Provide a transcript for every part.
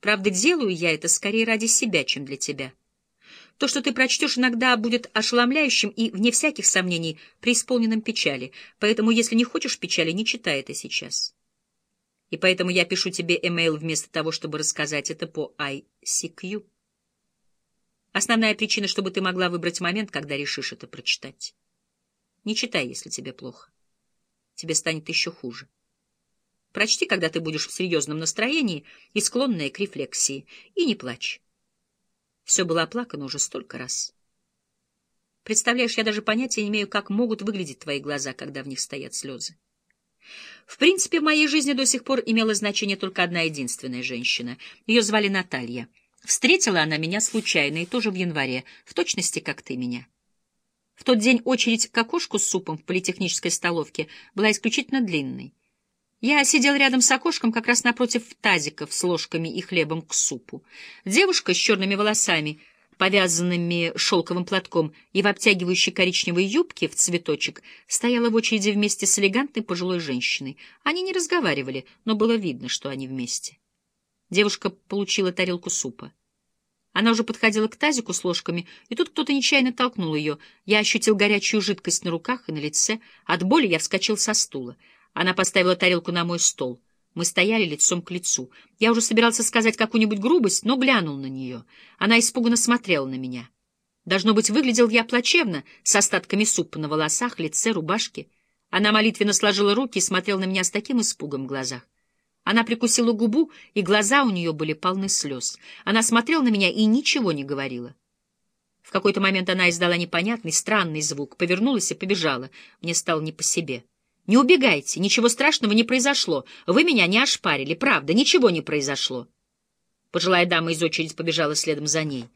Правда, делаю я это скорее ради себя, чем для тебя. То, что ты прочтешь, иногда будет ошеломляющим и, вне всяких сомнений, преисполненным печали. Поэтому, если не хочешь печали, не читай это сейчас. И поэтому я пишу тебе эмейл вместо того, чтобы рассказать это по ICQ. Основная причина, чтобы ты могла выбрать момент, когда решишь это прочитать. Не читай, если тебе плохо. Тебе станет еще хуже. Прочти, когда ты будешь в серьезном настроении и склонная к рефлексии, и не плачь. Все было оплакано уже столько раз. Представляешь, я даже понятия не имею, как могут выглядеть твои глаза, когда в них стоят слезы. В принципе, в моей жизни до сих пор имела значение только одна единственная женщина. Ее звали Наталья. Встретила она меня случайно и тоже в январе, в точности, как ты меня. В тот день очередь к окошку с супом в политехнической столовке была исключительно длинной. Я сидел рядом с окошком как раз напротив тазиков с ложками и хлебом к супу. Девушка с черными волосами, повязанными шелковым платком и в обтягивающей коричневой юбке в цветочек, стояла в очереди вместе с элегантной пожилой женщиной. Они не разговаривали, но было видно, что они вместе. Девушка получила тарелку супа. Она уже подходила к тазику с ложками, и тут кто-то нечаянно толкнул ее. Я ощутил горячую жидкость на руках и на лице. От боли я вскочил со стула. Она поставила тарелку на мой стол. Мы стояли лицом к лицу. Я уже собирался сказать какую-нибудь грубость, но глянул на нее. Она испуганно смотрела на меня. Должно быть, выглядел я плачевно, с остатками супа на волосах, лице, рубашке. Она молитвенно сложила руки и смотрела на меня с таким испугом в глазах. Она прикусила губу, и глаза у нее были полны слез. Она смотрела на меня и ничего не говорила. В какой-то момент она издала непонятный, странный звук, повернулась и побежала. Мне стало не по себе. Не убегайте, ничего страшного не произошло. Вы меня не ошпарили, правда, ничего не произошло. Пожилая дама из очереди побежала следом за ней.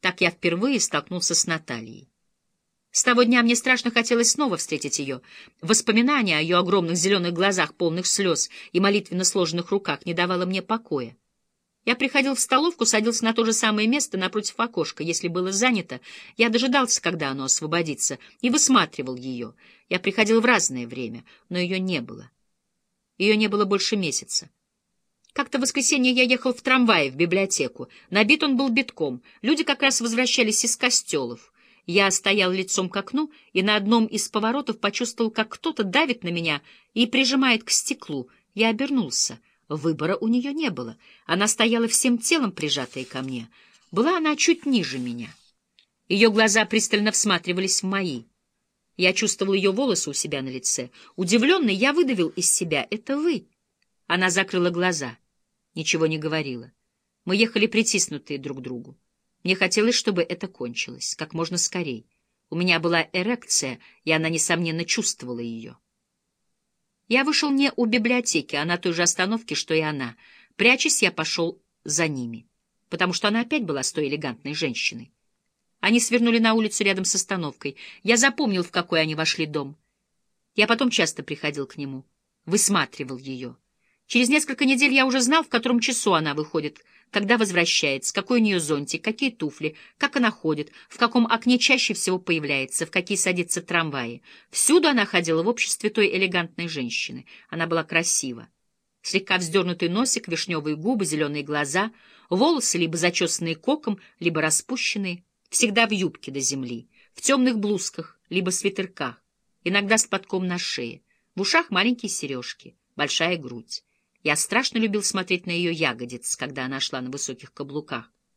Так я впервые столкнулся с Натальей. С того дня мне страшно хотелось снова встретить ее. Воспоминания о ее огромных зеленых глазах, полных слез и молитвенно сложенных руках не давало мне покоя. Я приходил в столовку, садился на то же самое место напротив окошка. Если было занято, я дожидался, когда оно освободится, и высматривал ее. Я приходил в разное время, но ее не было. Ее не было больше месяца. Как-то в воскресенье я ехал в трамвае в библиотеку. Набит он был битком. Люди как раз возвращались из костелов. Я стоял лицом к окну и на одном из поворотов почувствовал, как кто-то давит на меня и прижимает к стеклу. Я обернулся. Выбора у нее не было. Она стояла всем телом, прижатая ко мне. Была она чуть ниже меня. Ее глаза пристально всматривались в мои. Я чувствовал ее волосы у себя на лице. Удивленный, я выдавил из себя «Это вы». Она закрыла глаза, ничего не говорила. Мы ехали притиснутые друг к другу. Мне хотелось, чтобы это кончилось, как можно скорее. У меня была эрекция, и она, несомненно, чувствовала ее. Я вышел не у библиотеки, а на той же остановке, что и она. Прячась, я пошел за ними, потому что она опять была с той элегантной женщиной. Они свернули на улицу рядом с остановкой. Я запомнил, в какой они вошли дом. Я потом часто приходил к нему, высматривал ее. Через несколько недель я уже знал, в котором часу она выходит — когда возвращается, какой у нее зонтик, какие туфли, как она ходит, в каком окне чаще всего появляется, в какие садится трамваи. Всюду она ходила в обществе той элегантной женщины. Она была красива. Слегка вздернутый носик, вишневые губы, зеленые глаза, волосы либо зачесанные коком, либо распущенные, всегда в юбке до земли, в темных блузках, либо свитерках, иногда с подком на шее, в ушах маленькие сережки, большая грудь. Я страшно любил смотреть на ее ягодиц, когда она шла на высоких каблуках.